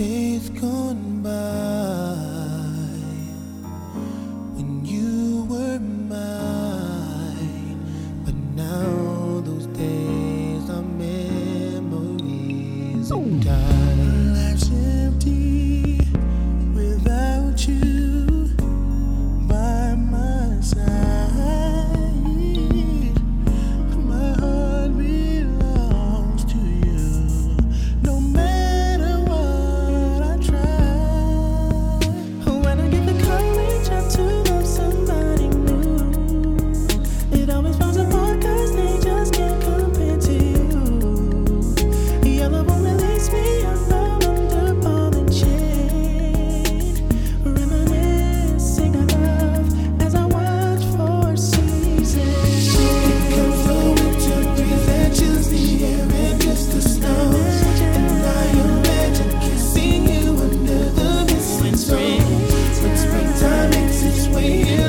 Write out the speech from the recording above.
days gone by when you were mine, but now those days are memories and time. we